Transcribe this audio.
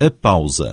A pausa.